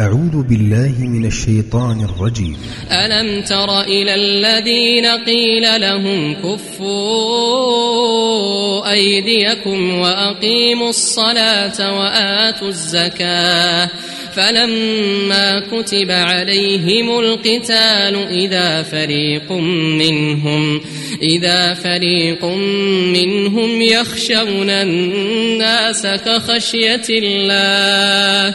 أعوذ بالله من الشيطان الرجيم. ألم تر إلى الذين قيل لهم كفوا أيديكم وأقيموا الصلاة وآتوا الزكاة فلما كتب عليهم القتال إذا فريق منهم إذا فريق منهم يخشون الناس كخشية الله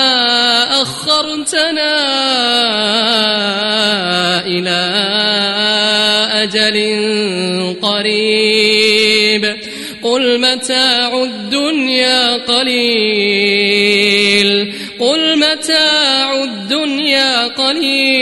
أخرتنا إلى أجل قريب. قل متاع الدنيا قليل. قل متاع الدنيا قليل.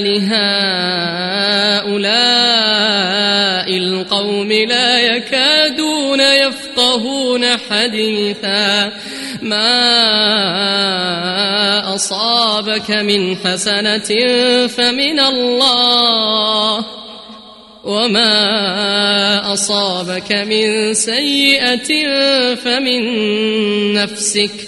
لهؤلاء القوم لا يكادون يفقهون حديثا. ما أصابك من حسنة فمن الله وما أصابك من سيئة فمن نفسك.